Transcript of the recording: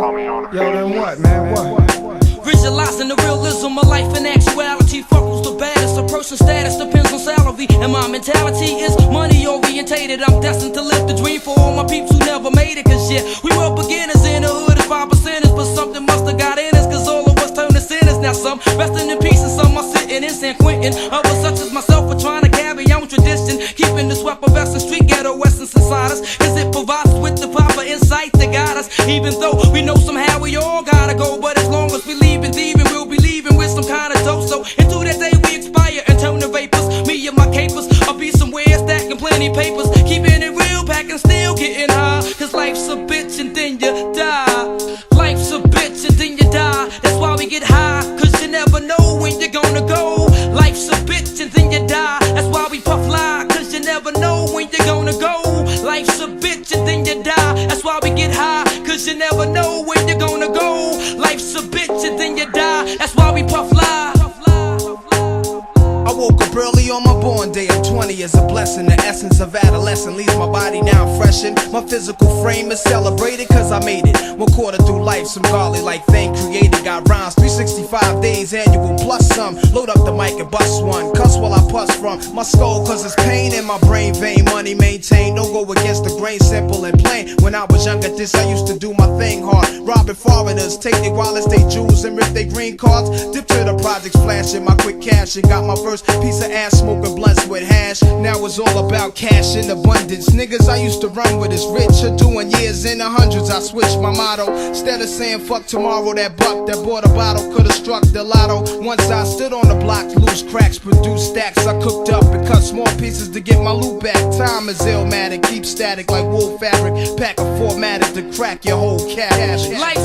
Yo, then what, man? What? Visualizing the realism of life and actuality. Fuck who's the baddest. A person's status depends on salary. And my mentality is money orientated. I'm destined to live the dream for all my peeps who never made it. Cause yeah, we were beginners in the hood and five percenters. But something must have got in us. Cause all of us turned to sinners. Now some resting in peace and some are sitting in San Quentin. Others such as myself are trying to carry on tradition. Keeping this schwepervescent and street ghetto essence inside us. Cause it provides us with the proper insight to guide us. Even though kind of dope. So into that day we expire and turn to vapors. Me and my capers, I'll be somewhere stacking plenty papers. Keeping it real, packing still getting high. Cause life's a bitch and then you die. Life's a bitch and then you die. That's why we get high. Cause you never know when you're gonna go. Life's a bitch and then you die. That's why we puff lie. Cause you never know when you're gonna go. Life's a bitch and then you die. That's why we get high. Cause you never know when you're gonna go. Life's a bitch and then you die. I woke up early on my born day. I'm 20 is a blessing. The essence of adolescence leaves my body now freshened. My physical frame is celebrated cause I made it. One quarter through life, some godly like thing created. Got rhymes 365 days annual plus some. Load up the mic and bust one. Cuss while I puss from my skull cause it's pain in my brain vein. Money maintained. Don't go against the grain, simple and plain. When I was younger, this I used to do my thing hard. Robbing foreigners, take their wallets, they jewels, and rip their green cards. Dip to the projects, flashing my quick cash and got my first piece of ass smoking blunts with hash. Now it's all about cash in abundance. Niggas I used to run with is rich are doing years in the hundreds. I switched my motto. Instead of saying fuck tomorrow, that buck that bought a bottle could've struck the lotto. Once I stood on the block, loose cracks, produce stacks. I cooked up and cut small pieces to get my loot back. Time is illmatic, keep static like wool fabric. Pack a formatic to crack your whole cash. Life's